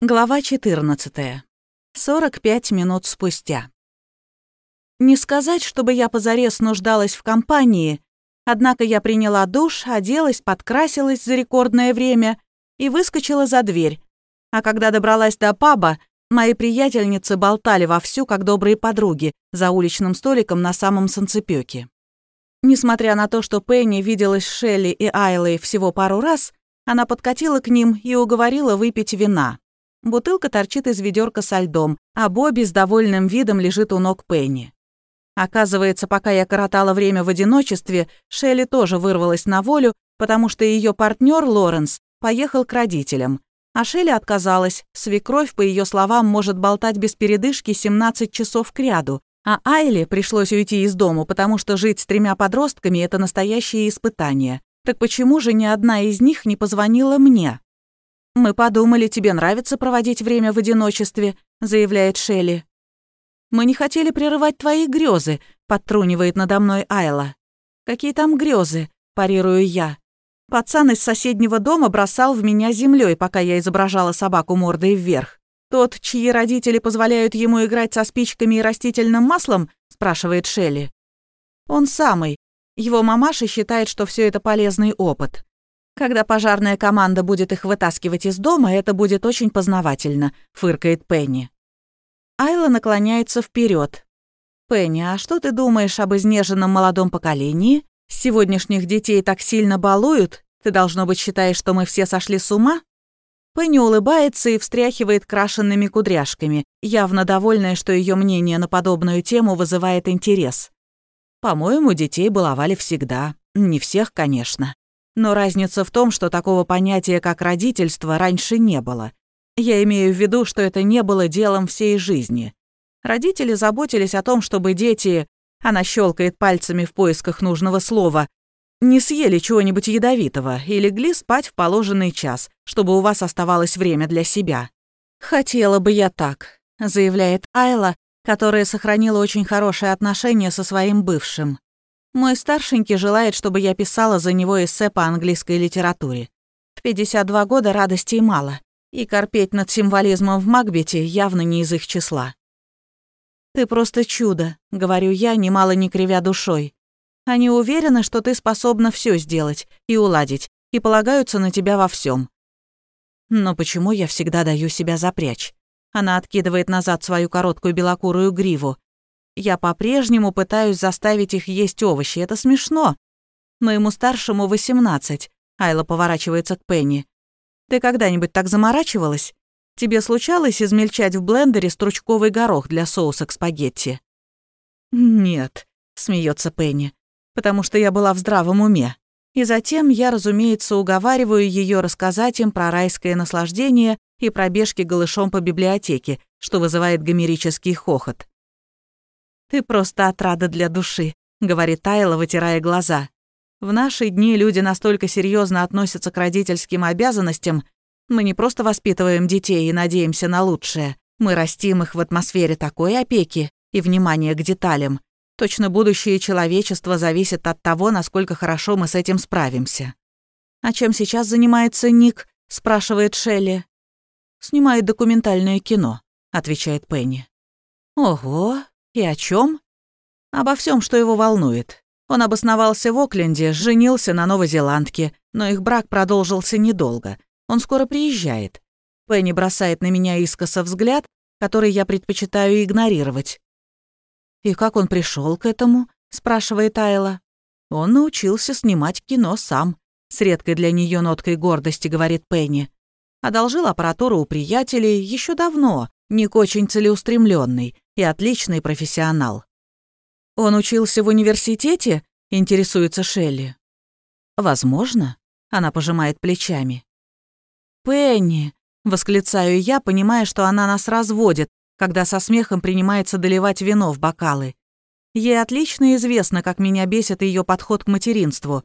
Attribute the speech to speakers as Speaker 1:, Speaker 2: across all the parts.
Speaker 1: Глава 14. 45 минут спустя. Не сказать, чтобы я позарез нуждалась в компании, однако я приняла душ, оделась, подкрасилась за рекордное время и выскочила за дверь. А когда добралась до паба, мои приятельницы болтали вовсю, как добрые подруги, за уличным столиком на самом санцепёке. Несмотря на то, что Пенни виделась с Шелли и Айлой всего пару раз, она подкатила к ним и уговорила выпить вина. Бутылка торчит из ведерка со льдом, а Бобби с довольным видом лежит у ног Пенни. Оказывается, пока я коротала время в одиночестве, Шелли тоже вырвалась на волю, потому что ее партнер Лоренс поехал к родителям. А Шелли отказалась. Свекровь, по ее словам, может болтать без передышки 17 часов кряду. А Айле пришлось уйти из дому, потому что жить с тремя подростками – это настоящее испытание. Так почему же ни одна из них не позвонила мне? «Мы подумали, тебе нравится проводить время в одиночестве», — заявляет Шелли. «Мы не хотели прерывать твои грезы», — подтрунивает надо мной Айла. «Какие там грезы?» — парирую я. Пацан из соседнего дома бросал в меня землей, пока я изображала собаку мордой вверх. «Тот, чьи родители позволяют ему играть со спичками и растительным маслом?» — спрашивает Шелли. «Он самый. Его мамаша считает, что все это полезный опыт. Когда пожарная команда будет их вытаскивать из дома, это будет очень познавательно», — фыркает Пенни. Айла наклоняется вперед. «Пенни, а что ты думаешь об изнеженном молодом поколении? Сегодняшних детей так сильно балуют? Ты, должно быть, считаешь, что мы все сошли с ума?» Пенни улыбается и встряхивает крашенными кудряшками, явно довольная, что ее мнение на подобную тему вызывает интерес. «По-моему, детей баловали всегда. Не всех, конечно. Но разница в том, что такого понятия, как родительство, раньше не было. Я имею в виду, что это не было делом всей жизни. Родители заботились о том, чтобы дети, она щелкает пальцами в поисках нужного слова, не съели чего-нибудь ядовитого и легли спать в положенный час, чтобы у вас оставалось время для себя. «Хотела бы я так», — заявляет Айла, которая сохранила очень хорошие отношения со своим бывшим. Мой старшенький желает, чтобы я писала за него эссе по английской литературе. В 52 года радостей мало, и корпеть над символизмом в Макбете явно не из их числа. «Ты просто чудо», — говорю я, немало не кривя душой. Они уверены, что ты способна все сделать и уладить, и полагаются на тебя во всем. Но почему я всегда даю себя запрячь? Она откидывает назад свою короткую белокурую гриву. Я по-прежнему пытаюсь заставить их есть овощи. Это смешно. Моему старшему 18. Айла поворачивается к Пенни. Ты когда-нибудь так заморачивалась? Тебе случалось измельчать в блендере стручковый горох для соуса к спагетти? Нет, смеется Пенни, потому что я была в здравом уме. И затем я, разумеется, уговариваю ее рассказать им про райское наслаждение и пробежки голышом по библиотеке, что вызывает гомерический хохот. «Ты просто отрада для души», — говорит Тайла, вытирая глаза. «В наши дни люди настолько серьезно относятся к родительским обязанностям. Мы не просто воспитываем детей и надеемся на лучшее. Мы растим их в атмосфере такой опеки и внимания к деталям. Точно будущее человечества зависит от того, насколько хорошо мы с этим справимся». «А чем сейчас занимается Ник?» — спрашивает Шелли. «Снимает документальное кино», — отвечает Пенни. «Ого, и о чем? Обо всем, что его волнует. Он обосновался в Окленде, женился на новозеландке, но их брак продолжился недолго. Он скоро приезжает. Пенни бросает на меня искоса взгляд, который я предпочитаю игнорировать. «И как он пришел к этому?» — спрашивает Айла. «Он научился снимать кино сам», — с редкой для нее ноткой гордости говорит Пенни. Одолжил аппаратуру у приятелей еще давно, Ник очень целеустремленный, и отличный профессионал. Он учился в университете? Интересуется Шелли. Возможно, она пожимает плечами. Пенни, восклицаю я, понимая, что она нас разводит, когда со смехом принимается доливать вино в бокалы. Ей отлично известно, как меня бесит ее подход к материнству.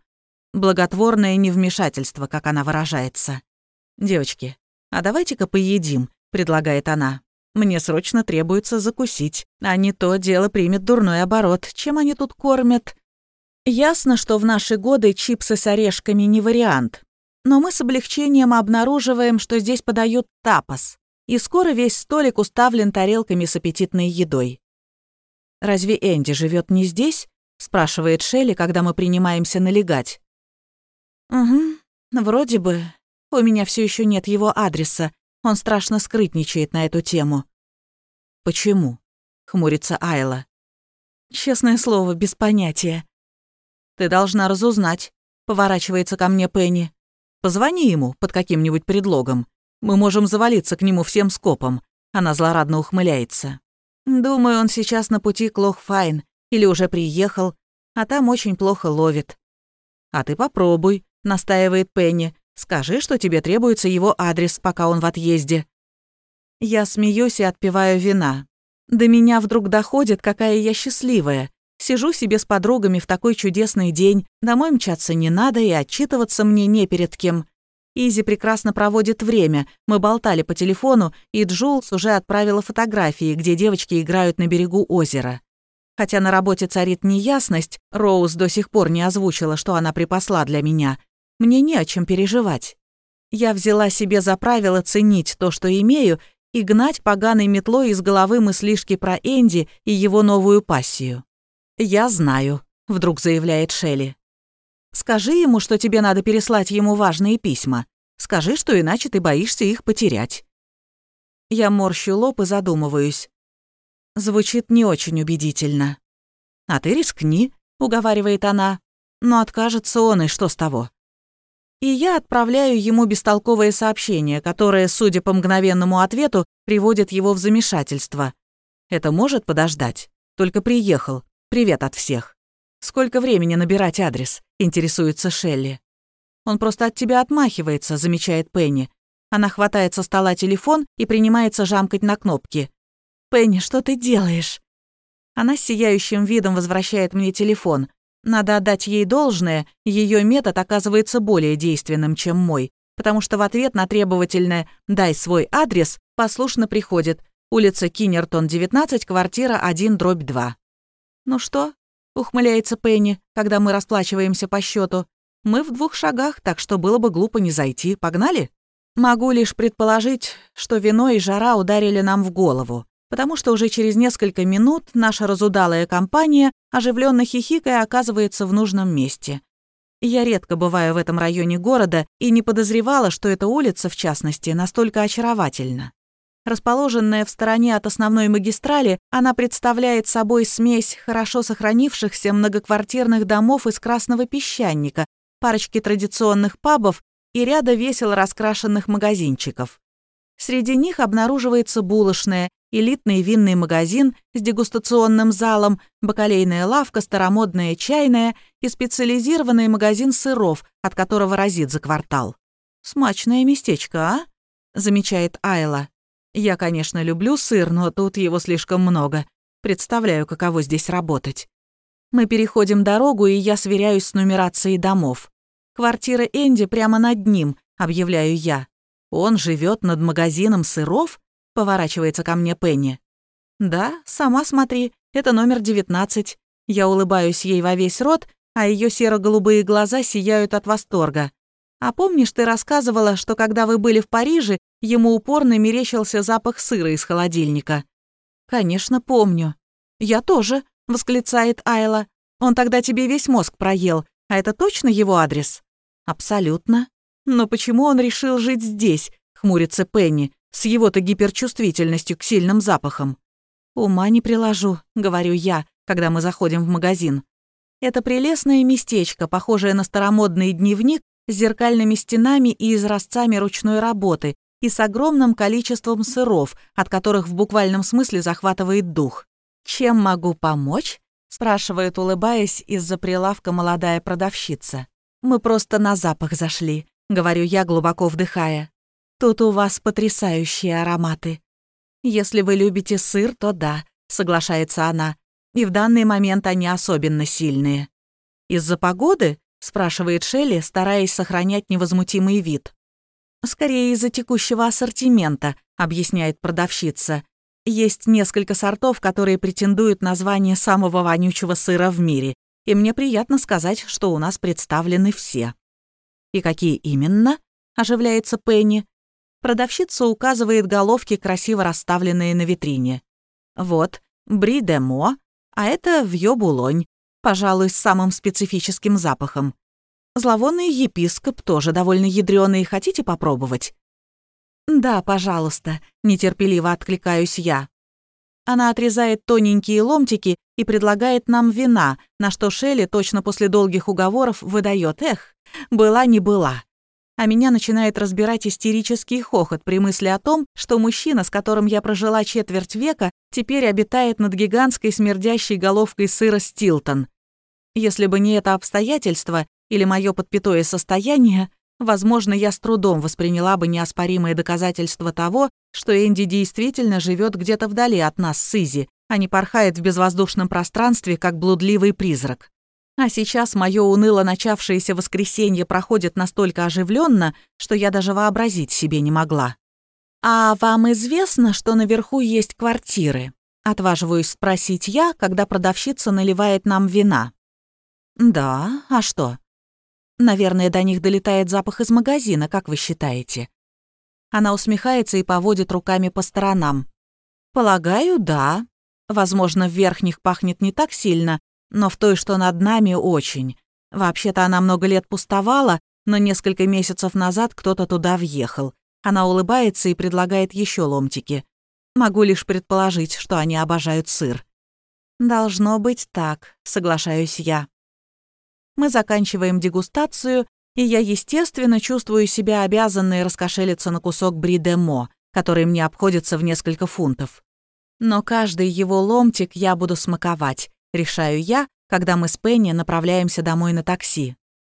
Speaker 1: Благотворное невмешательство, как она выражается. «Девочки, а давайте-ка поедим», — предлагает она. Мне срочно требуется закусить, а не то дело примет дурной оборот. Чем они тут кормят? Ясно, что в наши годы чипсы с орешками не вариант. Но мы с облегчением обнаруживаем, что здесь подают тапос. и скоро весь столик уставлен тарелками с аппетитной едой. «Разве Энди живет не здесь?» — спрашивает Шелли, когда мы принимаемся налегать. «Угу, вроде бы. У меня все еще нет его адреса. Он страшно скрытничает на эту тему». «Почему?» — хмурится Айла. «Честное слово, без понятия». «Ты должна разузнать», — поворачивается ко мне Пенни. «Позвони ему под каким-нибудь предлогом. Мы можем завалиться к нему всем скопом». Она злорадно ухмыляется. «Думаю, он сейчас на пути к Лохфайн или уже приехал, а там очень плохо ловит». «А ты попробуй», — настаивает Пенни. «Скажи, что тебе требуется его адрес, пока он в отъезде». Я смеюсь и отпиваю вина. До меня вдруг доходит, какая я счастливая. Сижу себе с подругами в такой чудесный день, домой мчаться не надо и отчитываться мне не перед кем. Изи прекрасно проводит время. Мы болтали по телефону, и Джулс уже отправила фотографии, где девочки играют на берегу озера. Хотя на работе царит неясность, Роуз до сих пор не озвучила, что она припасла для меня. Мне не о чем переживать. Я взяла себе за правило ценить то, что имею, и гнать поганой метлой из головы мыслишки про Энди и его новую пассию. «Я знаю», — вдруг заявляет Шелли. Скажи ему, что тебе надо переслать ему важные письма. Скажи, что иначе ты боишься их потерять». Я морщу лоб и задумываюсь. Звучит не очень убедительно. «А ты рискни», — уговаривает она. «Но откажется он, и что с того?» И я отправляю ему бестолковое сообщение, которое, судя по мгновенному ответу, приводит его в замешательство. Это может подождать. Только приехал. Привет от всех. Сколько времени набирать адрес? интересуется Шелли. «Он просто от тебя отмахивается», — замечает Пенни. Она хватает со стола телефон и принимается жамкать на кнопки. «Пенни, что ты делаешь?» Она с сияющим видом возвращает мне телефон. Надо отдать ей должное, ее метод оказывается более действенным, чем мой, потому что в ответ на требовательное «дай свой адрес» послушно приходит улица Киннертон, 19, квартира 1, дробь 2. «Ну что, ухмыляется Пенни, когда мы расплачиваемся по счету. Мы в двух шагах, так что было бы глупо не зайти. Погнали? Могу лишь предположить, что вино и жара ударили нам в голову, потому что уже через несколько минут наша разудалая компания, оживленно хихикая, оказывается в нужном месте. Я редко бываю в этом районе города и не подозревала, что эта улица, в частности, настолько очаровательна. Расположенная в стороне от основной магистрали, она представляет собой смесь хорошо сохранившихся многоквартирных домов из красного песчаника, парочки традиционных пабов и ряда весело раскрашенных магазинчиков. Среди них обнаруживается булочная, элитный винный магазин с дегустационным залом, бакалейная лавка, старомодная чайная и специализированный магазин сыров, от которого разит за квартал. «Смачное местечко, а?» — замечает Айла. Я, конечно, люблю сыр, но тут его слишком много. Представляю, каково здесь работать. Мы переходим дорогу, и я сверяюсь с нумерацией домов. Квартира Энди прямо над ним, объявляю я. Он живет над магазином сыров? Поворачивается ко мне Пенни. Да, сама смотри, это номер 19. Я улыбаюсь ей во весь рот, а ее серо-голубые глаза сияют от восторга. А помнишь, ты рассказывала, что когда вы были в Париже, ему упорно мерещился запах сыра из холодильника? Конечно, помню. Я тоже, восклицает Айла. Он тогда тебе весь мозг проел, а это точно его адрес? Абсолютно. Но почему он решил жить здесь? Хмурится Пенни, с его-то гиперчувствительностью к сильным запахам. Ума не приложу, говорю я, когда мы заходим в магазин. Это прелестное местечко, похожее на старомодный дневник, с зеркальными стенами и изразцами ручной работы и с огромным количеством сыров, от которых в буквальном смысле захватывает дух. «Чем могу помочь?» — спрашивает, улыбаясь, из-за прилавка молодая продавщица. «Мы просто на запах зашли», — говорю я, глубоко вдыхая. «Тут у вас потрясающие ароматы». «Если вы любите сыр, то да», — соглашается она. «И в данный момент они особенно сильные». «Из-за погоды?» спрашивает Шелли, стараясь сохранять невозмутимый вид. «Скорее из-за текущего ассортимента», — объясняет продавщица. «Есть несколько сортов, которые претендуют на звание самого вонючего сыра в мире, и мне приятно сказать, что у нас представлены все». «И какие именно?» — оживляется Пенни. Продавщица указывает головки, красиво расставленные на витрине. Вот, бри де мо, а это вьё булонь, пожалуй, с самым специфическим запахом. Зловонный епископ тоже довольно ядрёный, хотите попробовать? «Да, пожалуйста», — нетерпеливо откликаюсь я. Она отрезает тоненькие ломтики и предлагает нам вина, на что Шелли точно после долгих уговоров выдает «Эх, была не была». А меня начинает разбирать истерический хохот при мысли о том, что мужчина, с которым я прожила четверть века, теперь обитает над гигантской смердящей головкой сыра Стилтон. Если бы не это обстоятельство или мое подпитое состояние, возможно, я с трудом восприняла бы неоспоримые доказательства того, что Энди действительно живет где-то вдали от нас с Изи, а не порхает в безвоздушном пространстве, как блудливый призрак. А сейчас мое уныло начавшееся воскресенье проходит настолько оживленно, что я даже вообразить себе не могла. «А вам известно, что наверху есть квартиры?» Отваживаюсь спросить я, когда продавщица наливает нам вина. «Да, а что?» «Наверное, до них долетает запах из магазина, как вы считаете?» Она усмехается и поводит руками по сторонам. «Полагаю, да. Возможно, в верхних пахнет не так сильно, но в той, что над нами, очень. Вообще-то она много лет пустовала, но несколько месяцев назад кто-то туда въехал. Она улыбается и предлагает еще ломтики. Могу лишь предположить, что они обожают сыр. «Должно быть так», — соглашаюсь я. Мы заканчиваем дегустацию, и я, естественно, чувствую себя обязанной раскошелиться на кусок бри-де-мо, который мне обходится в несколько фунтов. Но каждый его ломтик я буду смаковать, решаю я, когда мы с Пенни направляемся домой на такси.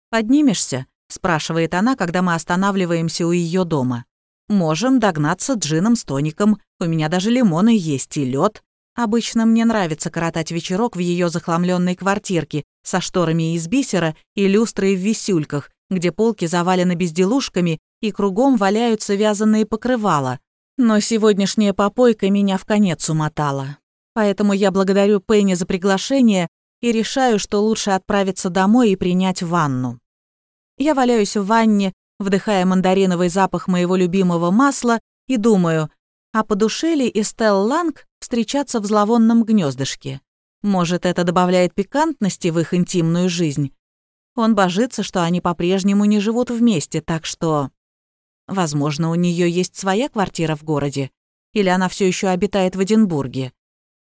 Speaker 1: «Поднимешься?» — спрашивает она, когда мы останавливаемся у ее дома. «Можем догнаться джином с тоником. У меня даже лимоны есть и лед. Обычно мне нравится коротать вечерок в ее захламленной квартирке со шторами из бисера и люстрой в висюльках, где полки завалены безделушками и кругом валяются вязаные покрывала. Но сегодняшняя попойка меня в конец умотала. Поэтому я благодарю Пенни за приглашение и решаю, что лучше отправиться домой и принять ванну. Я валяюсь в ванне, вдыхая мандариновый запах моего любимого масла и думаю, а по душе ли Эстел Ланг встречаться в зловонном гнездышке? Может, это добавляет пикантности в их интимную жизнь? Он божится, что они по-прежнему не живут вместе, так что... Возможно, у нее есть своя квартира в городе, или она все еще обитает в Эдинбурге.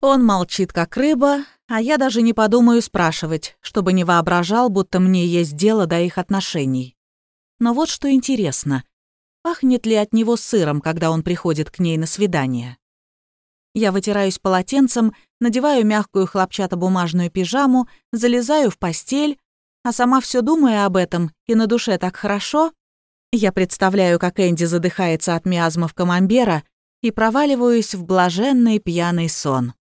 Speaker 1: Он молчит, как рыба, а я даже не подумаю спрашивать, чтобы не воображал, будто мне есть дело до их отношений. Но вот что интересно. Пахнет ли от него сыром, когда он приходит к ней на свидание? Я вытираюсь полотенцем, надеваю мягкую хлопчатобумажную пижаму, залезаю в постель, а сама все думаю об этом, и на душе так хорошо. Я представляю, как Энди задыхается от миазмов камамбера и проваливаюсь в блаженный пьяный сон.